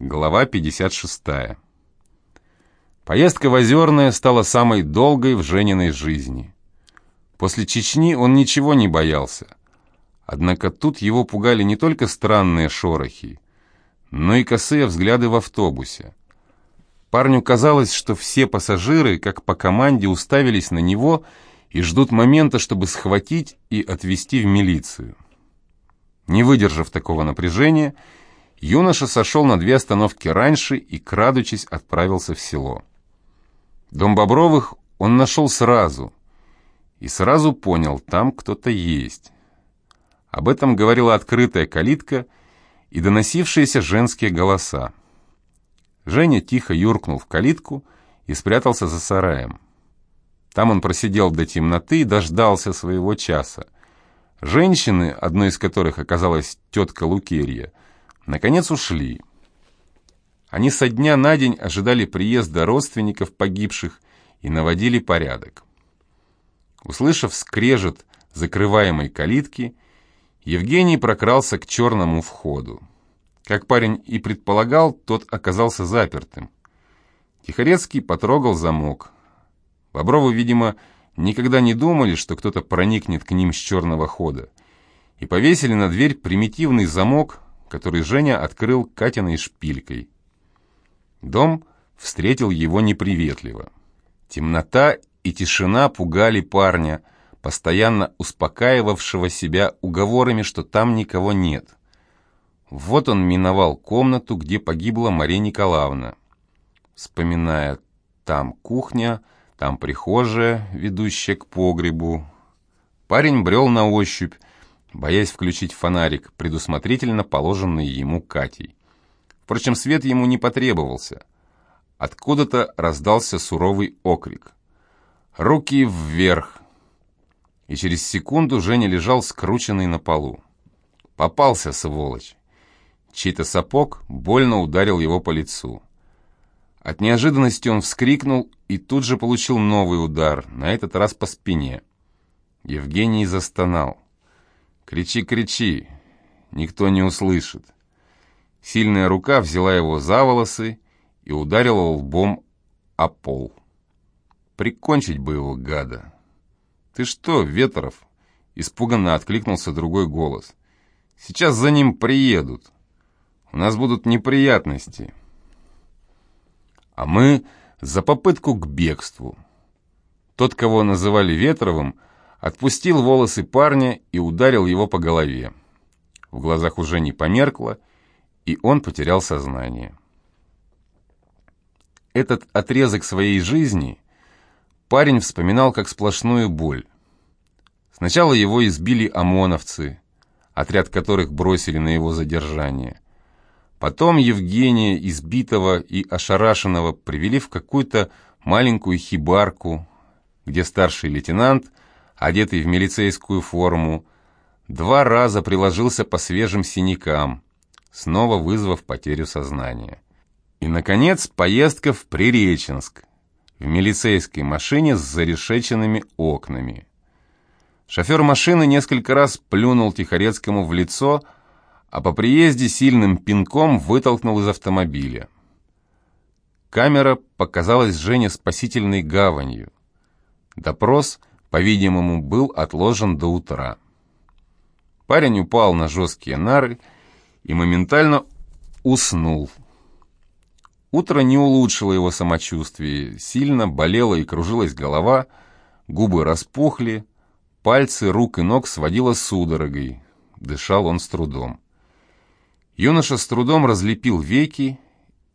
Глава 56. Поездка в Озерное стала самой долгой в Жениной жизни. После Чечни он ничего не боялся. Однако тут его пугали не только странные шорохи, но и косые взгляды в автобусе. Парню казалось, что все пассажиры, как по команде, уставились на него и ждут момента, чтобы схватить и отвезти в милицию. Не выдержав такого напряжения, юноша сошел на две остановки раньше и, крадучись, отправился в село. Дом Бобровых он нашел сразу и сразу понял, там кто-то есть. Об этом говорила открытая калитка и доносившиеся женские голоса. Женя тихо юркнул в калитку и спрятался за сараем. Там он просидел до темноты и дождался своего часа. Женщины, одной из которых оказалась тетка Лукерья, наконец ушли. Они со дня на день ожидали приезда родственников погибших и наводили порядок. Услышав скрежет закрываемой калитки, Евгений прокрался к черному входу. Как парень и предполагал, тот оказался запертым. Тихорецкий потрогал замок. Бобровы, видимо, никогда не думали, что кто-то проникнет к ним с черного хода, и повесили на дверь примитивный замок, который Женя открыл Катиной шпилькой. Дом встретил его неприветливо. Темнота и тишина пугали парня, постоянно успокаивавшего себя уговорами, что там никого нет. Вот он миновал комнату, где погибла Мария Николаевна. Вспоминая, там кухня, там прихожая, ведущая к погребу. Парень брел на ощупь, боясь включить фонарик, предусмотрительно положенный ему Катей. Впрочем, свет ему не потребовался. Откуда-то раздался суровый окрик. «Руки вверх!» и через секунду Женя лежал скрученный на полу. Попался, сволочь. Чей-то сапог больно ударил его по лицу. От неожиданности он вскрикнул и тут же получил новый удар, на этот раз по спине. Евгений застонал. «Кричи, кричи!» Никто не услышит. Сильная рука взяла его за волосы и ударила лбом о пол. Прикончить бы его, гада. «Ты что, Ветров?» — испуганно откликнулся другой голос. «Сейчас за ним приедут. У нас будут неприятности. А мы за попытку к бегству». Тот, кого называли Ветровым, отпустил волосы парня и ударил его по голове. В глазах уже не померкло, и он потерял сознание. Этот отрезок своей жизни парень вспоминал как сплошную боль. Сначала его избили ОМОНовцы, отряд которых бросили на его задержание. Потом Евгения, избитого и ошарашенного, привели в какую-то маленькую хибарку, где старший лейтенант, одетый в милицейскую форму, два раза приложился по свежим синякам, снова вызвав потерю сознания. И, наконец, поездка в Приреченск, в милицейской машине с зарешеченными окнами. Шофер машины несколько раз плюнул Тихорецкому в лицо, а по приезде сильным пинком вытолкнул из автомобиля. Камера показалась Жене спасительной гаванью. Допрос, по-видимому, был отложен до утра. Парень упал на жесткие нары и моментально уснул. Утро не улучшило его самочувствие, сильно болела и кружилась голова, губы распухли, пальцы рук и ног сводило судорогой, дышал он с трудом. Юноша с трудом разлепил веки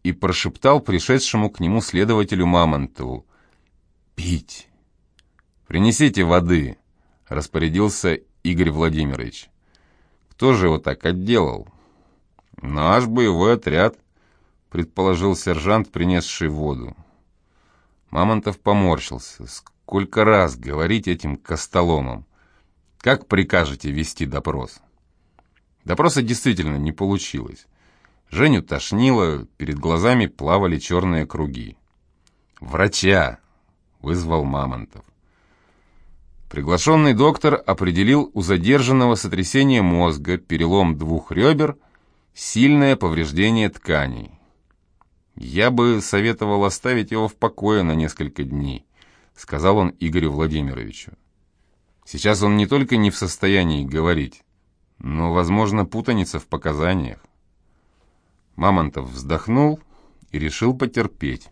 и прошептал пришедшему к нему следователю Мамонтову «Пить!» «Принесите воды», — распорядился Игорь Владимирович. «Кто же его так отделал?» «Наш боевой отряд», предположил сержант, принесший воду. Мамонтов поморщился. Сколько раз говорить этим костоломам? Как прикажете вести допрос? Допроса действительно не получилось. Женю тошнило, перед глазами плавали черные круги. «Врача!» — вызвал Мамонтов. Приглашенный доктор определил у задержанного сотрясение мозга, перелом двух ребер, сильное повреждение тканей. Я бы советовал оставить его в покое на несколько дней, сказал он Игорю Владимировичу. Сейчас он не только не в состоянии говорить, но, возможно, путаница в показаниях. Мамонтов вздохнул и решил потерпеть.